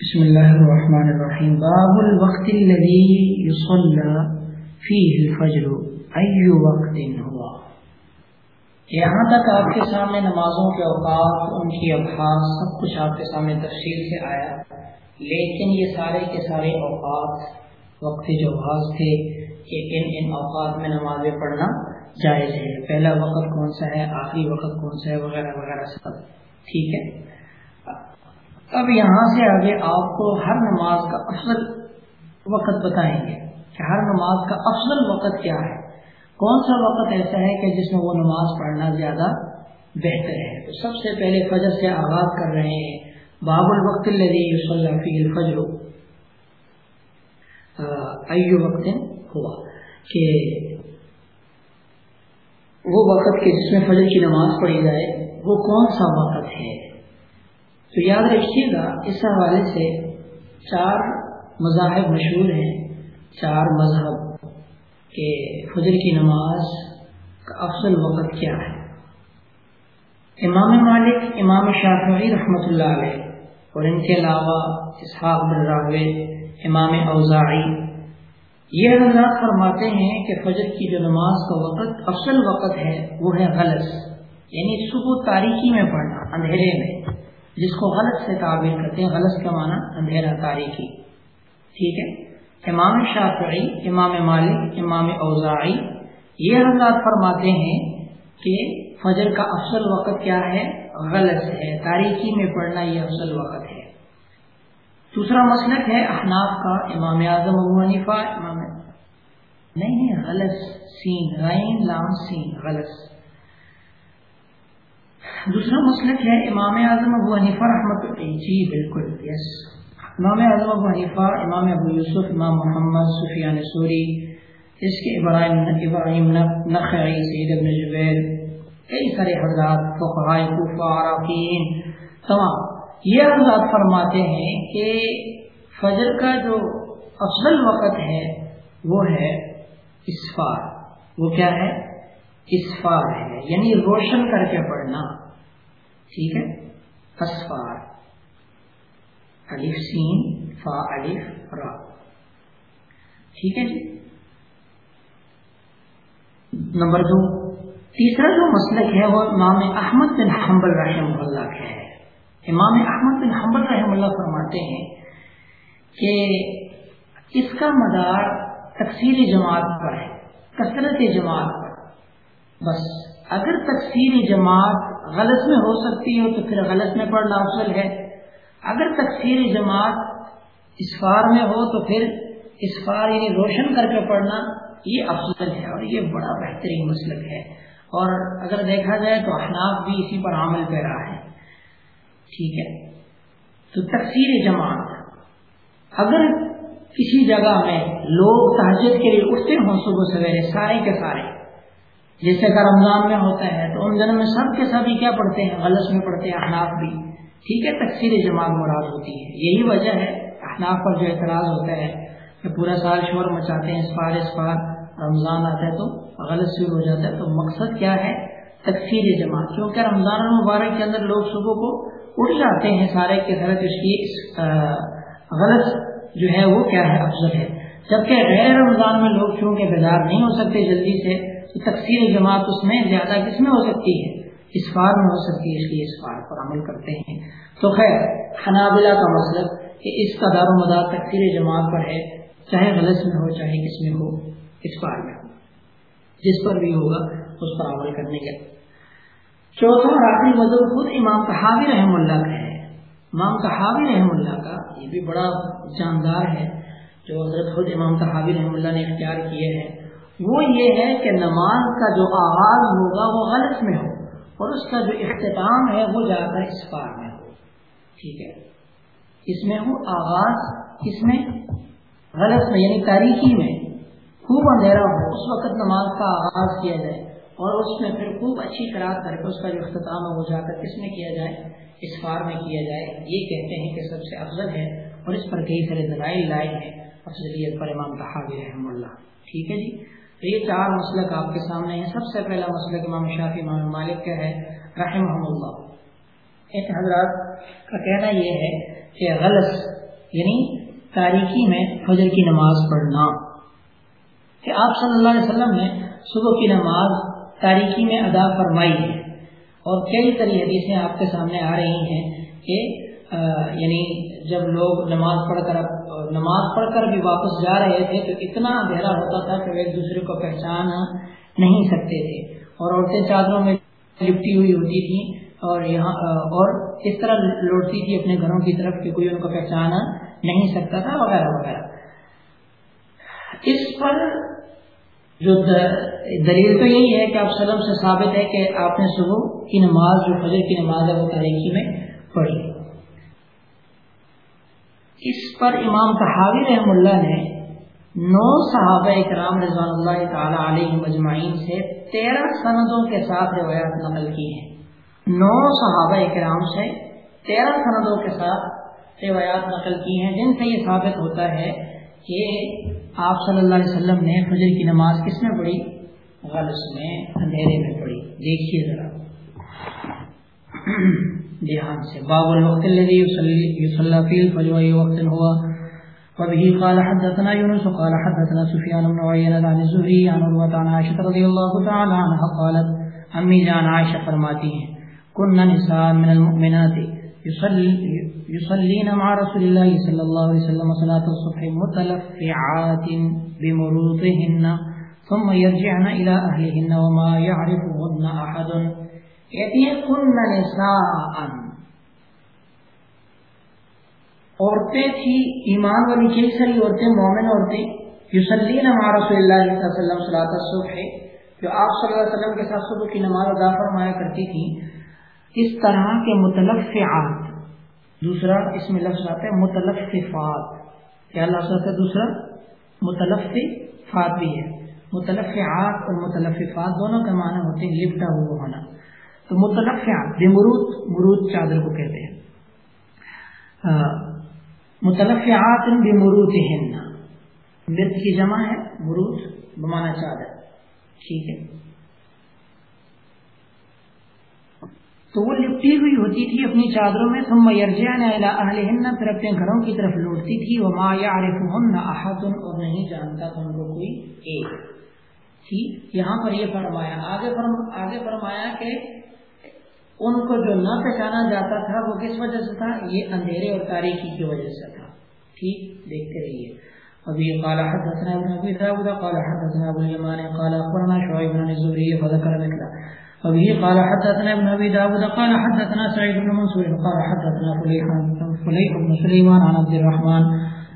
بسم الله الرحمن الرحيم. باب الوقت الذي يصلى فيه الفجر. أي وقت هو؟ یہاں تک آپ کے سامنے نمازوں کے اوقات، ان کی ابحاث، سب کچھ آپ کے سامنے تفصیل سے آیا. لیکن یہ سارے کے سارے اوقات، وقت جو بعض تھے کہ ان ان اوقات میں نمازیں پڑھنا جائز ہے. پہلا وقت کون سا ہے؟ آخری وقت کون سا ہے؟ وغیرہ وغیرہ سب. ٹھیک ہے؟ اب یہاں سے آگے آپ کو ہر نماز کا افضل وقت بتائیں گے کہ ہر نماز کا افضل وقت کیا ہے۔ کون سا وقت ایسا ہے کہ جس میں وہ نماز پڑھنا زیادہ بہتر ہے؟ تو سب سے پہلے فجر سے آغاز کر رہے ہیں۔ باب الوقت الفجر۔ ایو وقت ہوا کہ وہ وقت کے جس میں فجر کی نماز پڑھی جائے۔ وہ کون سا وقت ہے؟ تو یاد رکھیے گا، اس حوالے سے چار مذاہب مشہور ہیں، چار مذہب کہ فجر کی نماز کا افضل وقت کیا ہے؟ امام مالک، امام شافعی رحمۃ اللہ علیہ اور ان کے علاوہ اسحاق بن راوے، امام اوزاعی، یہ حضرات فرماتے ہیں کہ فجر کی جو نماز کا وقت، افضل وقت ہے، وہ ہے غلط۔ یعنی صبح تاریخی میں پڑھنا، اندھیرے میں، جس کو غلط سے تعبیر کرتے ہیں، غلط کا معنی اندھیرا تاریخی ٹھیک ہے؟ امام شافعی، امام مالک، امام اوزاعی یہ حضرات فرماتے ہیں کہ فجر کا افضل وقت کیا ہے؟ غلط ہے۔ تاریخی میں پڑھنا یہ افضل وقت ہے۔ دوسرا مسلک ہے احناف کا، امام اعظم ابو حنیفہ، امام نہیں غلط سین رائن لام سین، غلط۔ دوسرا مسلک ہے امام اعظم ابو حنیفہ رحمت جی بالکل یس امام اعظم ابو حنیفہ، امام ابو یوسف، امام محمد سفیان سوری، اس کے ابراہیم ابراہیم نخعی، سید ابن جبیر، کئی سارے حضرات کوفہ، عراقین، تمام۔ یہ حضرات فرماتے ہیں کہ فجر کا جو افضل وقت ہے، وہ ہے اسفار۔ وہ کیا ہے؟ اسفار ہے یعنی روشن کر کے پڑھنا۔ ٹھیک ہے؟ اسفار الف سین، فا، الف، را۔ ٹھیک ہے جی؟ نمبر دو۔ تیسرا جو مسلک ہے، وہ امام احمد بن حنبل رحم اللہ کا ہے۔ امام احمد بن حمبل رحم اللہ فرماتے ہیں کہ اس کا مدار تقسیر جماعت پر ہے، کثرت جماعت بس۔ اگر تقسیر جماعت غلط میں ہو سکتی ہے تو پھر غلط میں پڑھنا افضل ہے۔ اگر تقسیر جماعت اسفار میں ہو تو پھر اسفار یعنی روشن کر کے پڑھنا یہ افضل ہے اور یہ بڑا بہترین مسلک ہے۔ اور اگر دیکھا جائے تو احناف بھی اسی پر عمل پہ رہا ہے۔ ٹھیک ہے۔ تو تقسیر جماعت، اگر کسی جگہ میں لوگ تہجد کے لیے اٹھتے ہوں صبح سویرے سارے کے سارے جیسے کہ رمضان میں ہوتا ہے تو ان دنوں میں سب کے سبھی کیا پڑھتے ہیں؟ غلط میں پڑھتے ہیں احناف بھی۔ ٹھیک ہے تقسیر جماعت مراد ہوتی ہے۔ یہی وجہ ہے احناف پر جو اعتراض ہوتا ہے کہ پورا سال شور مچاتے ہیں اس پار اس پار رمضان آتا ہے تو غلط شروع ہو جاتا ہے۔ تو مقصد کیا ہے؟ تقسیر جماعت۔ کیونکہ رمضان المبارک کے اندر لوگ صبح کو اٹھ جاتے ہیں، سارے کے سارے اس کی غلط جو ہے وہ کیا ہے، افضل ہے۔ جبکہ غیر رمضان میں لوگ چونکہ بیدار نہیں ہو سکتے جلدی سے تو تقسیم جماعت اس میں زیادہ کس میں ہو سکتی ہے؟ اس بار میں ہو سکتی ہے، اس لیے اس بار پر عمل کرتے ہیں۔ تو خیر، حنابلہ کا مطلب کہ اس کا دار و مدار تقسیر جماعت پر ہے، چاہے غلط میں ہو، چاہے کس میں ہو، اس بار میں ہو۔ جس پر بھی ہوگا، اس پر عمل کرنے کے۔ چوتھا اور آخری مذہب خود امام تحابی رحم اللہ کا ہے۔ امام تحابی رحم اللہ کا یہ بھی بڑا جاندار ہے، جو حضرت خود امام تحابی رحم اللہ نے اختیار کیے ہیں۔ وہ یہ ہے کہ نماز کا جو آغاز ہوگا وہ غلط میں ہو اور اس کا جو اختتام ہے وہ جا کر اس پار میں ہو۔ ٹھیک ہے۔ اس میں ہو آغاز، اس میں غلط میں یعنی تاریخی میں خوب اندھیرا ہو، اس وقت نماز کا آغاز کیا جائے اور اس میں پھر خوب اچھی طرح کر کے اس کا جو اختتام ہے وہ جا کر کس میں کیا جائے؟ اس فار میں کیا جائے۔ یہ کہتے ہیں کہ سب سے افضل ہے اور اس پر کئی سارے دلائل لائے ہیں۔ افضلیت پر امام تحابی رحم اللہ۔ ٹھیک ہے جی؟ تو یہ چار مسلک آپ کے سامنے ہیں۔ سب سے پہلا مسلک امام شافی امام مالک کا ہے رحم اللہ۔ ان حضرات کا کہنا یہ ہے کہ غلط یعنی تاریخی میں فجر کی نماز پڑھنا۔ کہ آپ صلی اللہ علیہ وسلم نے صبح کی نماز تاریخی میں ادا فرمائی ہے۔ اور کئی طریقے حدیثیں آپ کے سامنے آ رہی ہیں کہ یعنی جب لوگ نماز پڑھ کر نماز پڑھ کر بھی واپس جا رہے تھے تو اتنا اندھیرا ہوتا تھا کہ وہ ایک دوسرے کو پہچان نہیں سکتے تھے۔ اور عورتیں چادروں میں لپٹی ہوئی ہوتی تھیں اور یہاں اور اس طرح لوٹتی تھی اپنے گھروں کی طرف کہ کوئی ان کو پہچان نہیں سکتا تھا، وغیرہ وغیرہ۔ اس پر جو دلیل تو یہی ہے کہ آپ سلم سے ثابت ہے کہ آپ نے صبح کی نماز، جو فجر کی نماز ہے، وہ تاریخی میں پڑھی۔ اس پر امام تحاوی رحم اللہ نے نو صحابہ اکرام رضوان اللہ تعالی علیہ مجمعین سے تیرہ سندوں کے ساتھ روایات نقل کی ہیں۔ نو صحابہ اکرام سے تیرہ سندوں کے ساتھ روایات نقل کی ہیں۔ جن سے یہ ثابت ہوتا ہے کہ آپ صلی اللہ علیہ وسلم نے فجر کی نماز کس میں پڑھی؟ غلط میں اندھیرے میں پڑھی۔ دیکھیے ذرا۔ دھیان سے۔ باب الوقت الذي يصلى فيه الفجر اي وقت هو۔ وبه قال حدثنا يونس، قال حدثنا سفيان بن عيينة عن الزهري، عن عروة، عن عائشة رضي الله تعالى عنها قالت امی جان عائشہ فرماتی ہیں كنا نساء من المؤمنات يصلين مع رسول الله صلى الله عليه وسلم صلاة الصبح متلفعات بمروطهن، ثم يرجعن إلى أهلهن وما يعرفهن أحد. کہتی ہیں کن نساء. عورتیں تھی، ایمان والی کئی ساری عورتیں، مومن عورتیں یوسلین مع رسول اللہ صلی اللہ علیہ وسلم صلاۃ الصبح جو آپ صلی اللہ علیہ وسلم کے ساتھ صبح کی نماز ادا فرمایا کرتی تھی اس طرح کے متلفعات دوسرا اس میں لفظ آتا ہے متلفات کیا لفظ آتا ہے دوسرا؟ متلفات بھی ہے۔ متلفعات اور متلفات دونوں کا معنی ہوتے ہیں، لپٹا ہوا ہونا۔ تو مطلق متلفعات بے مرود مرود چادر کو کہتے ہیں۔ متلفعات بے مرود مرد کی جمع ہے، مرود بمانا چادر ٹھیک ہے۔ تو وہ لپٹی ہوئی ہوتی تھی اپنی چادروں میں، ثم يرجعن الى اهلهن پھر اپنے گھروں کی طرف لوٹتی تھی۔ وما يعرفهن احد، اور نہیں جانتا تھا ان کو کوئی ایک۔ ٹھیک، یہاں پر یہ فرمایا آگے فرمایا کہ ان کو جو نہ پہچانا جاتا تھا وہ کس وجہ سے تھا؟ یہ اندھیرے اور تاریخی کی وجہ سے تھا۔ ٹھیک، دیکھتے رہیے۔ ابھی قال حدثنا ابن ابي داود، قال حدثنا ابو اليمان قال اخبرنا شعيب بن الزهري فذكر مثله وبه قال حدثنا ابن ابي داود، قال حدثنا سعيد بن منصور، قال حدثنا فليح بن فليح بن سليمان عن عبد الرحمن،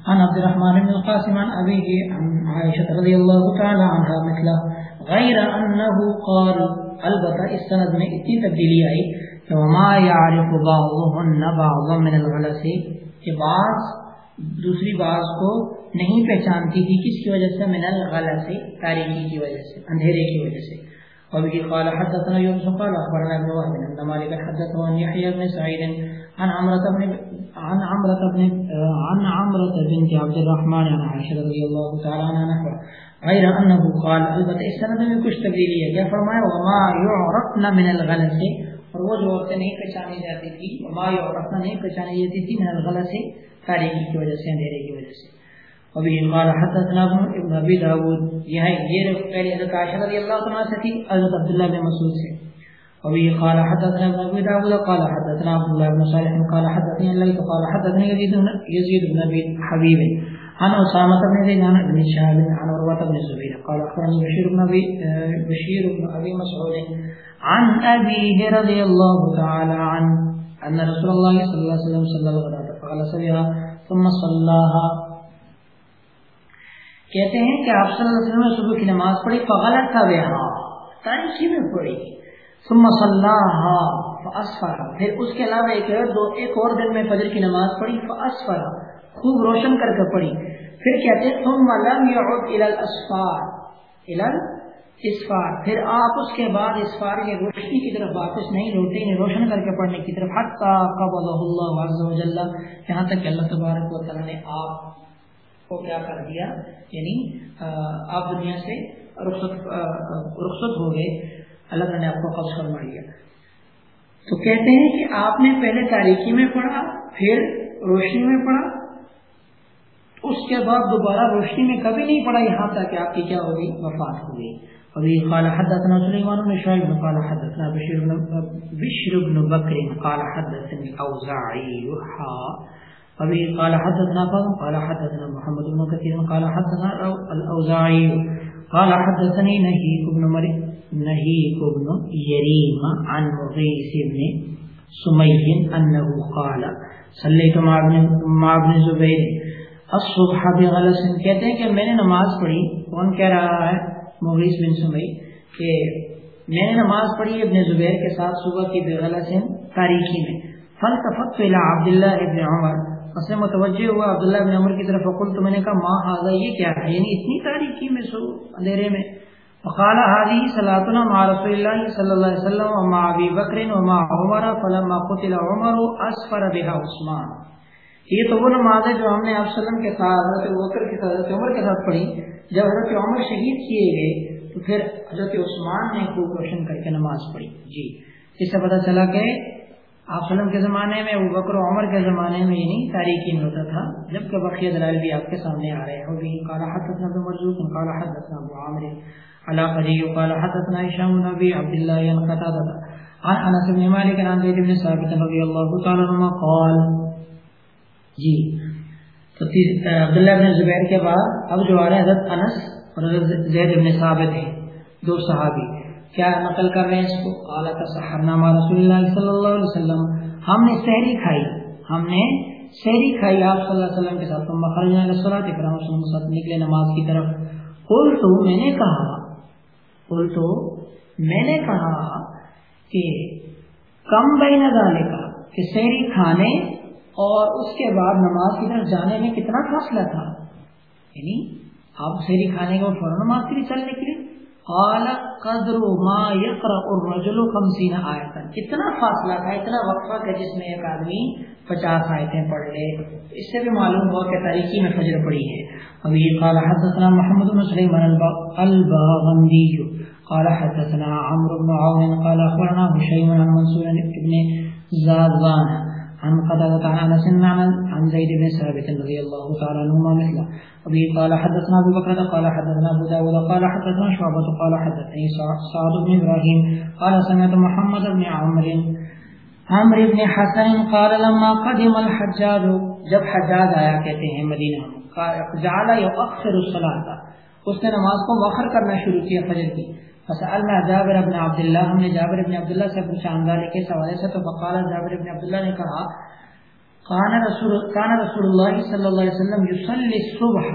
عن عبد الرحمن بن القاسم عن ابيه عن عائشه رضي الله تعالى عنها مثله غير انه قال البتہ اس سند میں اتنی تبدیلی آئی کہ وما يعرف بعضهن بعضا من الغلس کہ بعض دوسری بعض کو نہیں پہچانتی تھی کس کی وجہ سے؟ من الغلس تاریکی کی وجہ سے، اندھیرے کی وجہ سے۔ وبه قال حدثنا يونس قال اخبرنا ابن وهب ان مالك حدثه عن يحيى بن سعيد، عن عمرة بن، عن عمرة بن، عن عمرة بنت عبد الرحمن عن عائشة رضي الله تعالى عنها نحو غير انه قال البته اس سند میں کچھ تبدیلی ہے۔ کیا فرمایا؟ وما يعرفن من الغلس؟ اور وہ جو عورتیں نہیں پہچانی جاتی تھی وما يعرفن نہیں پہچانی جاتی تھی من الغلس؟ تاریکی کی وجہ سے، اندھیرے کی وجہ سے۔ ابھی قال حدثنا ابن ابي داود۔ یہ یہ پہلے حضرت عائشہ رضی اللہ عنہا سے تھی، حضرت عبداللہ بن مسعود سے۔ ابھی قال حدثنا ابن ابي داود، قال حدثنا عبد الله بن صالح، قال حدثني الليث قال حدثني يزيد بن يزيد بن ابي حبيب۔ عن اسامه بن زيد عن ابن شهاب عن عروه بن الزبير. قال اخبرني بشير بن ابي بشير بن ابي مسعود عن ابيه رضي الله تعالى عنه ان رسول الله صلى الله عليه وسلم صلى الله عليه وسلم فقال سبيها ثم صلاها. کہتے ہیں کہ آپ صلی اللہ علیہ وسلم نے صبح کی نماز پڑھی، فغلط تھا وہ تاریخی میں پڑھی۔ ثم صلاح فاسفر پھر اس کے علاوہ ایک اور دو، ایک اور دن میں فجر کی نماز پڑھی فاسفر خوب روشن کر کے پڑھی۔ پھر کہتے ثم لم يعد الى الاسفار الى اسفار پھر آپ اس کے بعد اسفار کے روشنی کی طرف واپس نہیں لوٹے یعنی روشن کر کے پڑھنے کی طرف۔ حتی قبضہ اللہ عز و جل، یہاں تک کہ اللہ تبارک و تعالی نے آپ کو کیا کر دیا؟ یعنی آپ دنیا سے رخصت رخصت ہو گئے۔ اللہ نے آپ کو قبض فرما لیا تو کہتے ہیں کہ آپ نے پہلے تاریخی میں پڑھا، پھر روشنی میں پڑھا اس کے بعد دوبارہ روشنی میں کبھی نہیں پڑھا یہاں تک کہ آپ کی کیا ہوگی؟ وفات ہو گئی ابھی قال حدثنا سليمان بن شعيب قال حدثنا بشير بن بشر بن بكر قال حدثني الاوزاعي ابھی قال حدثنا قال قال حدثنا محمد بن كثير قال حدثنا الاوزاعي قال حدثني نهيك بن مريم نهيك بن يريم عن مغيث بن سمي انه قال صليت مع ابن زبیر۔ الصبح بغلس. کہتے ہیں کہ میں نے نماز پڑھی. کون کہہ رہا ہے؟ مغیث بن سمئی کہ میں نے نماز پڑھی ابن زبیر کے ساتھ صبح کی بغلس تاریخی میں. فل تفت الى عبداللہ ابن عمر. اس سے متوجہ ہوا عبداللہ ابن عمر کی طرف فقل تو میں نے کہا، ماں حاضر یہ کیا ہے؟ یعنی اتنی تاریخی میں سو اندھیرے میں. وقال هذه صلاتنا مع رسول الله صلى الله عليه وسلم ومع ابي بكر ومع عمر فلما قتل عمر اسفر بها عثمان. یہ تو وہ نماز ہے جو ہم نے آپ وسلم کے ساتھ، حضرت بکر کے ساتھ، حضرت عمر کے ساتھ پڑھی۔ جب حضرت عمر شہید کیے گئے، تو پھر حضرت عثمان نے خوب روشن کر کے نماز پڑھی۔ جی۔ اس سے پتہ چلا کہ آپ وسلم کے زمانے میں، ابو بکر و عمر کے زمانے میں یعنی تاریخی میں ہوتا تھا۔ جبکہ بقیہ دلائل بھی آپ کے سامنے آ رہے ہیں وہ بھی قال حدثنا ابو مرزوق، قال حدثنا ابو عامر على قدي قال حدثنا هشام بن ابي عبد الله بن قتاده عن انس بن مالك، عن زيد بن ثابت رضي الله تعالى عنهما قال جی۔ تو عبداللہ بن زبیر کے بعد اب جو آ رہے ہیں حضرت انس اور حضرت زید بن ثابت ہیں، دو صحابی۔ کیا نقل کر رہے ہیں اس کو؟ اعلیٰ کا سحرنامہ رسول اللہ صلی اللہ علیہ وسلم۔ ہم نے سحری کھائی۔ ہم نے سحری کھائی آپ صلی اللہ علیہ وسلم کے ساتھ۔ مخرجہ پھر ہم ساتھ نکلے نماز کی طرف۔ قل تو میں نے کہا۔ قل تو میں نے کہا کہ کم بین ڈالے کا کہ شہری کھانے اور اس کے بعد نماز کی طرف جانے میں کتنا فاصلہ تھا؟ یعنی آپ شہری کھانے کے فوراً نماز کے لیے چلنے کے لیے۔ قدر ما یقرا الرجل خمسین آیتا۔ اتنا فاصلہ تھا، اتنا وقفہ تھا جس میں ایک آدمی پچاس آیتیں پڑھ لے۔ اس سے بھی معلوم ہوا کہ تاریخی میں فجر پڑی ہے۔ ابھی قال حدثنا محمد بن سليمان الباغندي۔ قال حدثنا عمرو بن عون، قال اخبرنا هشيم عن منصور بن زادان عن قتادة عن انس عن زيد بن ثابت رضي الله تعالى عنهما مثله. ابي قال حدثنا ابو بكر، قال حدثنا ابو داود، قال حدثنا شعبة، قال حدثني سعد بن ابراهيم قال سمعت محمد بن عمرو. عمرو بن حسن قال، لما قدم الحجاج جب حجاج آیا، کہتے ہیں مدینہ جعل يؤخر الصلاه اس نے نماز کو مؤخر کرنا شروع کیا فجر کی۔ فسألنا جابر بن عبد الله ہم نے جابر بن عبد الله سے پوچھا ان کے حوالے سے؟ تو فقال، جابر بن عبد الله نے کہا، کان رسول کان رسول اللہ صلی اللہ علیہ وسلم یصلی الصبح،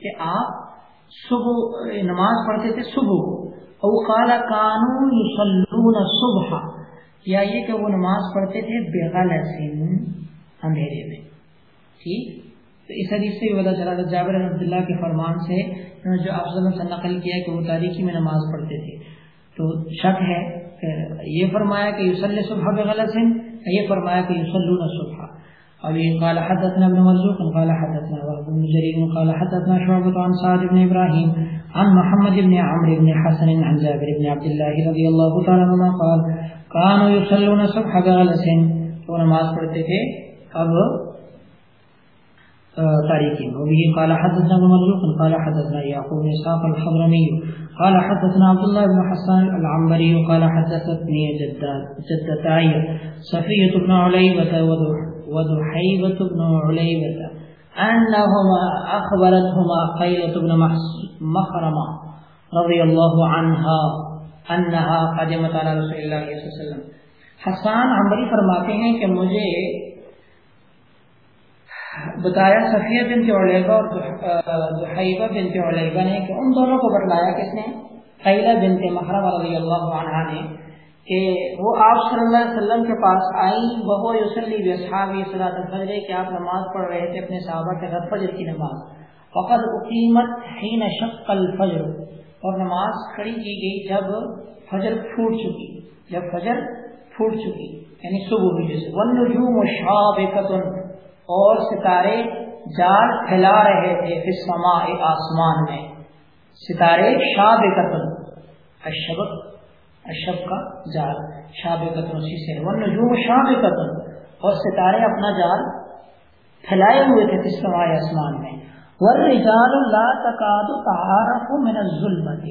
کہ آپ صبح، نماز پڑھتے تھے صبح او قال كانوا يصلون الصبح، یا یہ کہ وہ نماز پڑھتے تھے بغلس اندھیرے میں۔ ٹھیک؟ تو اس حدیث سے بھی پتا چلا تھا جابر رحمۃ اللہ کے فرمان سے جو آپ سے نقل کیا کہ وہ تاریخی میں نماز پڑھتے تھے۔ تو شک ہے کہ یہ فرمایا کہ یوسل صبح غلط ہے یہ فرمایا کہ یوسلون صبح۔ ابھی قال حدثنا ابن مرزوق، قال حدثنا وهب بن جرير، قال حدثنا شعبة عن سعد بن ابراهيم عن محمد بن عمرو بن حسن، عن جابر بن عبد الله رضي الله تعالى عنهما قال، كانوا يصلون الصبح بغلس تو نماز پڑھتے تھے۔ اب تاريخين وبه قال حدثنا ابن مرزوق قال حدثنا يعقوب بن اسحاق الحضرمي قال حدثنا عبد الله بن حسان العنبري قال حدثتني جدتاي صفية بن عليبة ودحيبة بن عليبة أنهما أخبرتهما قيلة بن مخرمة رضي الله عنها أنها قدمت على رسول الله صلى الله عليه وسلم. حسان عنبری فرماتے ہیں کہ مجھے بتایا صفیہ بنت علیبہ اور زحیبہ بنت علیبہ نے کہ ان دونوں کو بتلایا کس نے؟ قیلہ بنت محرم رضی اللہ عنہ نے کہ وہ آپ صلی اللہ علیہ وسلم کے پاس آئی بہو یوسلی بصحابی صلاۃ الفجر، کہ آپ نماز پڑھ رہے تھے اپنے صحابہ کے ساتھ فجر کی نماز۔ فقط اقیمت حین شق الفجر، اور نماز کھڑی کی گئی جب فجر پھوٹ چکی، جب فجر پھوٹ چکی یعنی صبح ہوئی جیسے۔ والنجوم شابقۃ اور ستارے جال پھیلا رہے تھے سما آسمان میں۔ ستارے شاب قتل اشبک اشب کا جال۔ شاب قطر اسی سے۔ ورنجوم شاب قطر۔ اور ستارے اپنا جال پھیلائے ہوئے تھے کس سوائے آسمان میں۔ ورجال لا تقاد تعارف من الظلمت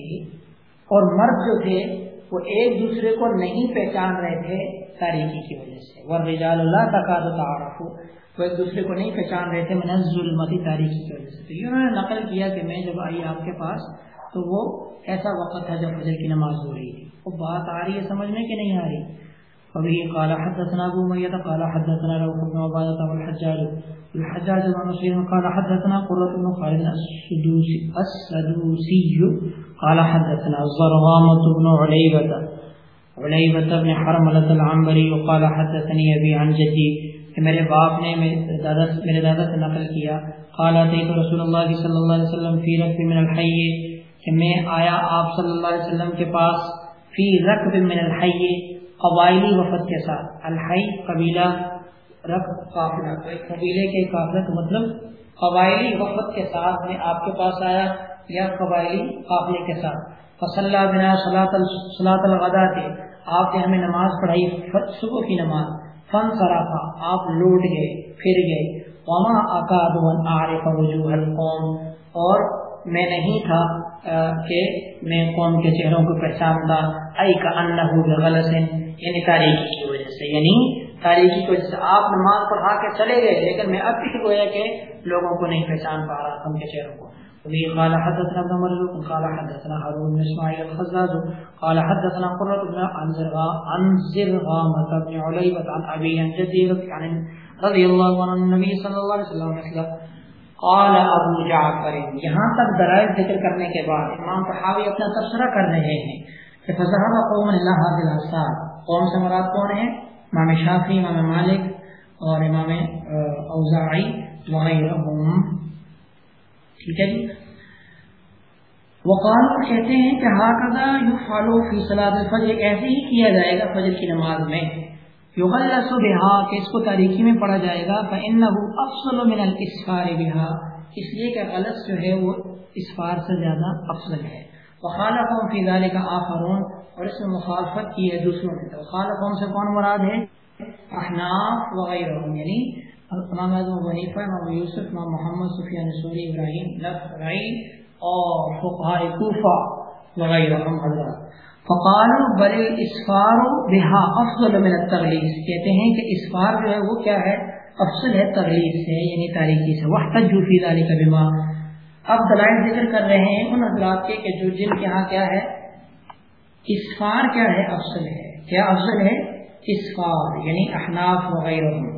اور مرد جو تھے، وہ ایک دوسرے کو نہیں پہچان رہے تھے تاریخی کی وجہ سے۔ ورجال اللہ تقاد تعارف۔ وہ ایک دوسرے کو نہیں پہچان رہے تھے من الظلمت تاریخی کی وجہ سے۔ تو انہوں نے نقل کیا کہ میں جب آئی آپ کے پاس تو وہ ایسا وقت تھا جب فجر کی نماز ہو رہی تھی۔ وہ بات آ رہی ہے، سمجھ میں کہ نہیں آ رہی؟ ابھی قال حدثنا ابو ميت قال حدثنا روح بن عبادة والحجاج الحجاج۔ بن مسلم قال حدثنا قرة بن خالد السدوسي السدوسي قال حدثنا زرغامة بن عليبة عليبة بن حرملة العنبري وقال حدثني ابي عن جدي کہ میرے باپ نے میرے دادا سے نقل کیا۔ قال اتيت رسول الله صلى الله عليه وسلم في ركب من الحي کہ میں آیا آپ صلی اللہ علیہ وسلم کے پاس فی رقب من الحی، قبائلی وفد کے ساتھ۔ الحی قبیلہ رقب قافلہ۔ قبیلے کے قافلہ کا مطلب قبائلی وفد کے ساتھ میں آپ کے پاس آیا یا قبائلی قافلے کے ساتھ۔ فصل بنا صلاۃ الغدا تھے آپ نے ہمیں نماز پڑھائی، صبح کی نماز۔ فن سرافا آپ لوٹ گئے، پھر گئے۔ وما اکاد عارف وجوہ القوم۔ اور میں نہیں تھا کہ میں قوم کے چہروں کو پہچانتا۔ ائی کا انہ غلط ہے یعنی تاریخی کی وجہ سے۔ یعنی تاریخی کی وجہ سے۔ آپ نماز پڑھا کے چلے گئے، لیکن میں اب بھی گویا کہ لوگوں کو نہیں پہچان پا رہا، قوم کے چہروں کو۔ وبه قال حدثنا ابن مرزوق، قال حدثنا هارون بن اسماعيل الخزاز قال حدثنا قرة بن عن زرغا عن زرغامة بن عليبة عن أبي عن جدي عن رضي الله عنه النبي صلى الله عليه وسلم مثله قال ابو جعفر، یہاں تک درائل ذکر کرنے کے بعد امام صحابی اپنا تبصرہ کر رہے ہیں کہ فضحب قوم اللہ حاضر الحصار قوم سے مراد کون ہے امام شافی امام مالک اور امام اوزاعی، وغیرہم۔ ٹھیک ہے جی وقال کہتے ہیں کہ ہاکذا یفعلوا فی صلاۃ الفجر ایسے ہی کیا جائے گا فجر کی نماز میں۔ یغلس بها کہ اس کو تاریخی میں پڑھا جائے گا فانه افضل من الاسفار بها۔ اس لیے کہ غلط جو ہے وہ اسفار سے زیادہ افضل ہے۔ وخالفهم فی ذلك آخرون۔ اور اس میں مخالفت کی ہے دوسروں کے تو خالفهم سے کون مراد ہے؟ احناف وغیرهم یعنی امام اعظم حنیفہ، امام یوسف، امام محمد، سفیان ثوری ابراہیم نخعی اور فقہاء کوفہ وغیرهم حضرات۔ فقالوا بل اسفار بہا افضل من التغلیظ کہتے ہیں کہ اسفار جو ہے وہ کیا ہے؟ افضل ہے تغلیظ سے یعنی تاریخی سے۔ وحتجوا فی ذلك بما۔ اب دلائل ذکر کر رہے ہیں ان حضرات کے کہ جو جن کے ہاں کیا ہے؟ اسفار کیا ہے؟ افضل ہے۔ کیا افضل ہے؟ اسفار یعنی احناف وغیرہ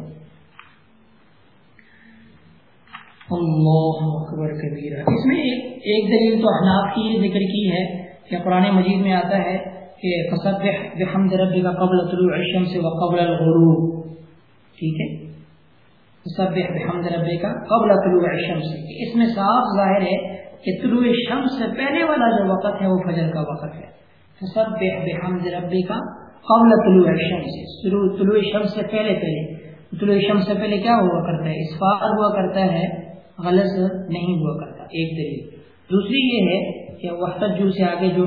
اللہ اکبر کبیرہ۔ اس میں ایک دلیل تو احناف کی ذکر کی ہے کہ قرآن مجید میں آتا ہے کہ فصبح بحمد ربک قبل طلوع الشمس وقبل الغروب۔ ٹھیک ہے؟ فصبح بحمد ربک قبل طلوع الشمس۔ اس میں صاف ظاہر ہے کہ طلوع الشمس سے پہلے والا جو وقت ہے وہ فجر کا وقت ہے۔ فصبح بحمد ربک قبل طلوع الشمس۔ طلوع الشمس سے پہلے پہلے طلوع الشمس سے پہلے کیا ہوا کرتا ہے؟ اسفار ہوا کرتا ہے غلط نہیں ہوا کرتا، ایک دلیل۔ دوسری یہ ہے کہ وقت جو سے آگے جو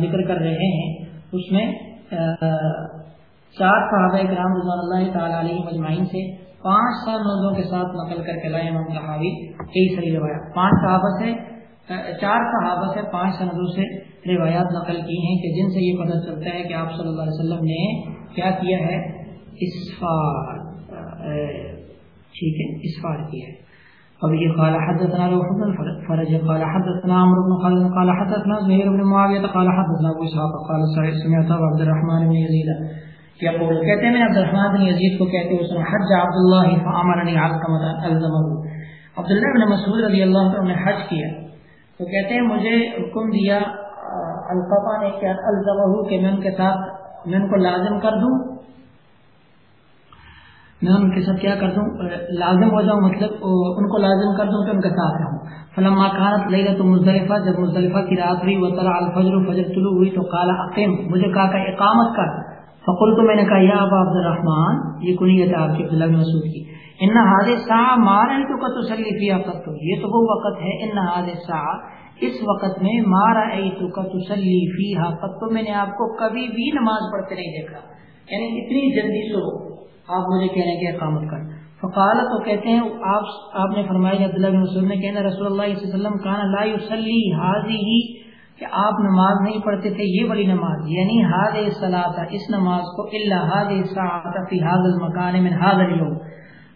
ذکر کر رہے ہیں، اس میں چار صحابہ کرام رضوان اللہ تعالیٰ علیہ مجمعین سے پانچ سال نوزوں کے ساتھ نقل کر کے لائے امام صحابی کئی صحیح روایات۔ پانچ صحابہ سے چار صحابہ سے پانچ سندوں سے روایات نقل کی ہیں کہ جن سے یہ پتہ چلتا ہے کہ آپ صلی اللہ علیہ وسلم نے کیا کیا ہے؟ اسفار۔ ٹھیک ہے، اسفار کیا ہے۔ وبه قال حدثنا روح بن فرج، قال حدثنا عمرو بن خالد، قال حدثنا زهير بن معاوية، قال حدثنا ابو اسحاق قال سعيد سمعت عبد الرحمن بن يزيد. يقول، کہتے ہیں میں عبد الرحمن بن یزید کو کہتے ہیں اس نے حج عبد الله فامرني علقمه الزمه عبد الله بن مسعود رضی اللہ عنہ نے حج کیا. تو کہتے ہیں، مجھے حکم دیا القفا نے کہ الزمه کہ میں ان کے ساتھ میں ان کو لازم کر دوں میں ان کے ساتھ کیا کر دوں لازم ہو جاؤں مطلب ان کو لازم کر دوں کہ ان کے ساتھ رہوں۔ فلم کانت لئی تو مزدلفہ جب مزدلفہ کی رات ہوئی وہ طلع الفجر، فجر طلوع ہوئی، تو کالا عقیم مجھے کہا کہ اقامت کر۔ فقل تو میں نے کہا، یا ابا عبد الرحمان یہ کنیت آپ کی عبداللہ بن مسعود کی؟ ان حاد سا مار تو کا تسلی فی تو یہ تو وہ وقت ہے، ان حاد سا اس وقت میں مارا تو کا تسلی فی تو میں نے آپ کو کبھی بھی نماز پڑھتے نہیں دیکھا۔ یعنی اتنی جلدی سے آپ مجھے کہہ رہے ہیں کہ اقامت کر۔ فقال، تو کہتے ہیں، آپ آپ نے فرمایا عبداللہ بن مسلم نے کہنا رسول اللہ علیہ وسلم کانا لا یسلی حاضی ہی کہ آپ نماز نہیں پڑھتے تھے، یہ بڑی نماز یعنی حاض صلاح اس نماز کو اللہ حاض فی حاض المکان من حاض اليوم۔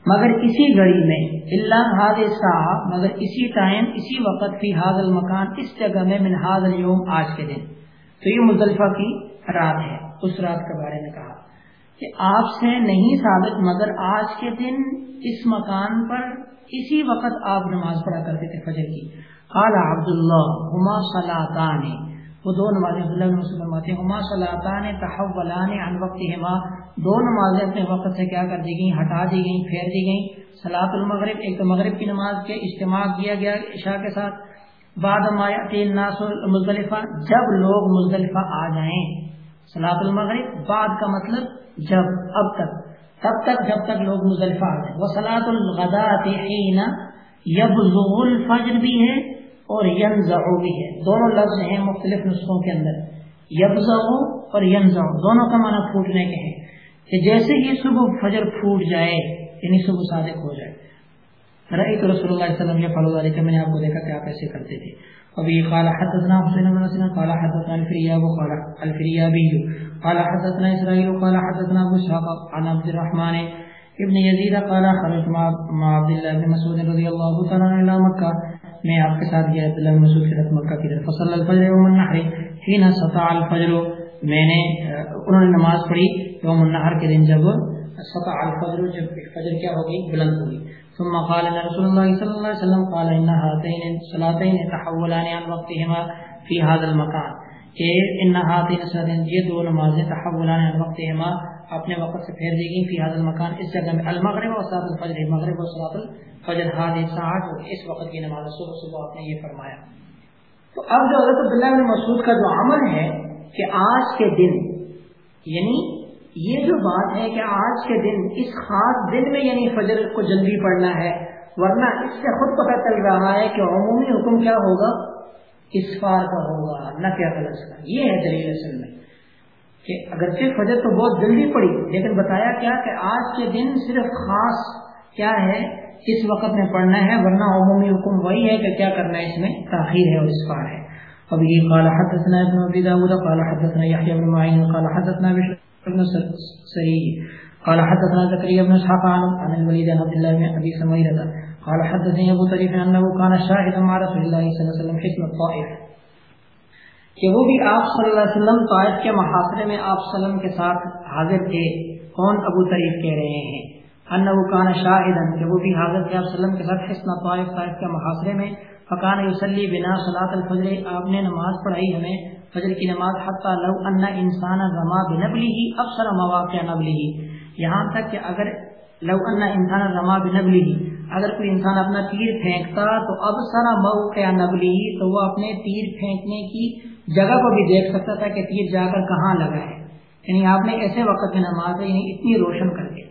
مگر اسی گھڑی میں اللہ حاد صاحب مگر اسی ٹائم، اسی وقت فی حاض المکان، اس جگہ میں من حاض اليوم آج کے دن۔ تو یہ مزدلفہ کی رات ہے، اس رات کے بارے میں کہا۔ کہ آپ سے نہیں ثابت، مگر آج کے دن اس مکان پر اسی وقت آپ نماز پڑھا کرتے تھے فجر کی۔ قال عبداللہ، ہما صلاحان وہ دو نمازیں عبداللہ بن فرماتے ہیں، ہما صلاحان تحولان عن وقتهما دو نمازیں اپنے وقت سے کیا کر دی گئیں، ہٹا دی گئیں، پھیر دی گئیں۔ سلاۃ المغرب، ایک تو مغرب کی نماز کے اجتماع کیا گیا عشاء کے ساتھ۔ بعد الناس مزدلفہ جب لوگ مزدلفہ آ جائیں۔ سلاۃ المغرب بعد کا مطلب جب، اب تک۔ تب تک، جب تک لوگ مزدلفہ آ جائیں وہ سلاۃ الغداۃ حین یبزغ الفجر بھی ہے اور ینزع بھی ہے۔ دونوں لفظ ہیں مختلف نسخوں کے اندر۔ یبزع اور ینزع، دونوں کا معنی پھوٹنے کے ہیں۔ کہ جیسے ہی صبح فجر پھوٹ جائے یعنی صبح صادق ہو جائے۔ رأيت رسول الله صلى الله عليه وسلم يفعل ذلك میں نے آپ کو دیکھا کہ آپ ایسے کرتے تھے۔ ابھی قال حدثنا حسين بن مسلم قال حدثنا الفرياب قال الفريابي قال حدثنا اسرائيل قال حدثنا ابو اسحاق عن عبد الرحمن ابن يزيد قال خرجت مع عبد الله بن مسعود رضي الله تعالى عنه الى مكه میں آپ کے ساتھ گیا عبداللہ بن مسعود کی مکہ کی طرف. فصل الفجر یوم النحر. حين سطع الفجر. میں نے انہوں نے نماز پڑھی یوم النحر کے دن جب سطع الفجر، جب فجر کیا ہوگی، بلند ہوگی. ثم قال ان رسول الله صلى الله عليه وسلم قال ان هاتين صلاتين تحولان عن وقتهما في هذا المكان. کہ ان هاتين صلاتين یہ دو نمازیں تحولان عن وقتهما اپنے وقت سے پھیر دی گئیں فی هذا المكان. اس جگہ میں المغرب و صلاه الفجر. مغرب و صلاه الفجر هذه ساعت اس وقت کی نماز صبح صبح آپ نے یہ فرمایا. تو اب جو حضرت عبداللہ بن مسعود کا جو عمل ہے کہ آج کے دن یعنی یہ جو بات ہے کہ آج کے دن اس خاص دن میں یعنی فجر کو جلدی پڑھنا ہے، ورنہ اس سے خود پتہ چل رہا ہے کہ عمومی حکم کیا ہوگا؟ اسفار کا ہوگا، نہ کیا غلط کا یہ ہے دلیل اصل میں کہ اگرچہ فجر تو بہت جلدی پڑی، لیکن بتایا کیا کہ آج کے دن صرف خاص کیا ہے، اس وقت میں پڑھنا ہے، ورنہ عمومی حکم وہی ہے کہ کیا کرنا ہے، اس میں تاخیر ہے اور اسفار ہے۔ ابھی قال حدثنا ابن ابي داود، قال حدثنا يحيى بن معين قال حدثنا بشر صحيح قال حدثنا زكريا بن اسحاق عن الوليد بن عبد الله بن ابي سميرة. قال حدثني ابو طريف انه كان شاهدا مع رسول الله صلى الله عليه وسلم حكم الطائف. کہ وہ بھی آپ صلی اللہ علیہ وسلم طائف کے محاصرے میں آپ صلی اللہ علیہ وسلم کے ساتھ حاضر تھے، کون ابو طریف کہہ رہے ہیں؟ انه كان شاهدا کہ وہ بھی حاضر تھے، آپ صلی اللہ علیہ وسلم کے ساتھ حسن طائف طائف کے محاصرے میں فکان یصلی بنا صلاۃ الفجر۔ آپ نے نماز پڑھائی ہمیں فجر کی نماز حتی لو ان انسان رما بنبلی ہی افسر مواقع نبلی ہی یہاں تک کہ اگر لو ان انسان رما بنبلی ہی اگر کوئی انسان اپنا تیر پھینکتا تو اب سارا موقع نبلی ہی تو وہ اپنے تیر پھینکنے کی جگہ کو بھی دیکھ سکتا تھا کہ تیر جا کر کہاں لگا ہے۔ یعنی آپ نے ایسے وقت میں نماز ہے یعنی اتنی روشن کر کے۔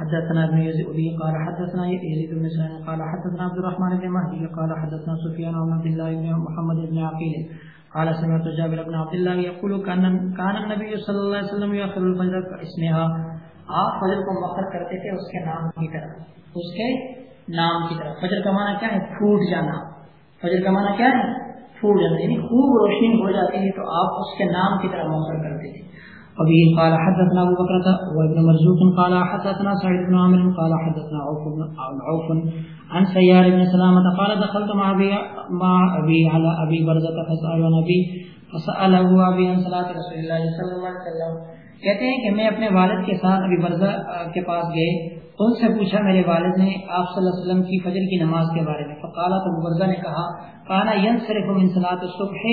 حدثنا ابن يزيد قال حدثنا يزيد بن سعيد قال حدثنا عبد الرحمن بن مهدي، قال حدثنا سفيان بن عبد الله بن محمد بن عقيل، قال سمعت جابر بن عبد الله يقول كان كان النبي صلى الله عليه وسلم ياخر الفجر اسمها. آپ فجر کو مؤخر کرتے تھے، اس کے نام کی طرف۔ اس کے نام کی طرف۔ فجر کا معنی کیا ہے؟ پھوٹ جانا۔ فجر کا معنی کیا ہے؟ پھوٹ جانا یعنی خوب روشنی ہو جاتی ہے تو آپ اس کے نام کی طرف مؤخر کرتے تھے۔ ابھی قال حدثنا ابو بکر وابن مرزوق قال حدثنا سعيد بن عامر قال حدثنا عوف بن عوف عن سيار بن سلامة قال دخلت مع ابي مع ابي على ابي برزة فسأل نبي فسأله ابي عن صلاة رسول الله صلى الله عليه وسلم۔ کہتے ہیں کہ میں اپنے والد کے ساتھ ابھی برزہ کے پاس گئے۔ ان سے پوچھا میرے والد نے آپ صلی اللہ علیہ وسلم کی فجر کی نماز کے بارے میں۔ فقالا تو برزہ نے کہا، کانا ینصرف من صلاة الصبح۔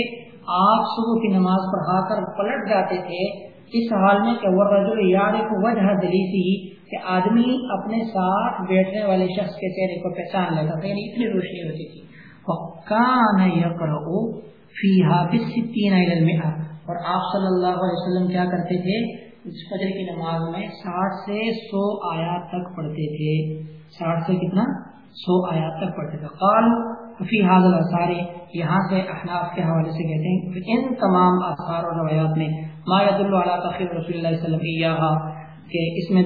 آپ صبح کی نماز پڑھا کر پلٹ جاتے تھے۔ اس حال میں کہ وہ رجل یارف وجہ دلیسی کہ آدمی اپنے ساتھ بیٹھنے والے شخص کے چہرے کو پہچان لیتا تھا یعنی اتنی روشنی ہوتی تھی۔ وَقَانَ يَقْرَعُ فِيهَا بِالسِّتِّينَ إِلَى الْمِئَةِ۔ اور آپ صلی اللہ علیہ وسلم کیا کرتے تھے؟ اس فجر کی نماز میں ساٹھ سے سو آیات تک پڑھتے تھے۔ ساٹھ سے کتنا؟ سو آیات تک پڑھتے تھے۔ قال فی حاضر اثار یہاں سے احناف کے حوالے سے کہتے ہیں ان تمام آثار اور روایات میں ما مایت اللہ تخیر رسول اللہ صلی اللہ علیہ وسلم کہ اس میں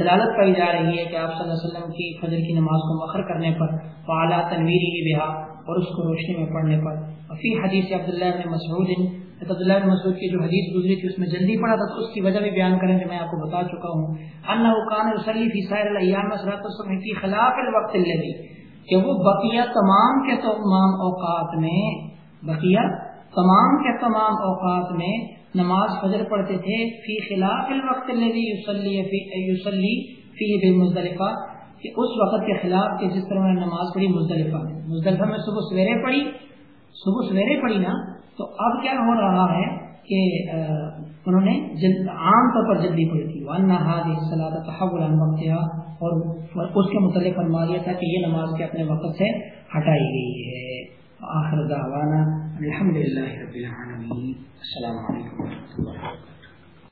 دلالت پائی جا رہی ہے کہ آپ صلی اللہ علیہ وسلم کی فجر کی نماز کو مخر کرنے پر اعلیٰ تنویری بہا، اور اس کو روشنی میں پڑھنے پر۔ فی حدیث عبداللہ ابن مسعود، عبداللہ بن مسعود کی جو حدیث گزری تھی، اس میں جلدی پڑھا تھا تو اس کی وجہ بھی بیان کریں جو میں آپ کو بتا چکا ہوں۔ انہ کان رسلی فی سائر الایام صلاۃ الصبح کی خلاف الوقت الذی، کہ وہ بقیہ تمام کے تمام اوقات میں، بقیہ تمام کے تمام اوقات میں نماز فجر پڑھتے تھے، فی خلاف الوقت الذی فی بالمزدلفہ کہ اس وقت کے خلاف کہ جس طرح نماز پڑھی، مزدلفہ میں۔ مزدلفہ میں صبح سویرے پڑھی، صبح سویرے پڑھی نا، تو اب کیا ہو رہا ہے کہ انہوں نے عام طور پر جلدی پڑھی تھی۔ اور اس کے متعلق فرما دیا تھا کہ یہ نماز کے اپنے وقت سے ہٹائی گئی ہے۔ آخر دعوانا الحمد للہ رب العالمین السلام علیکم و رحمۃ اللہ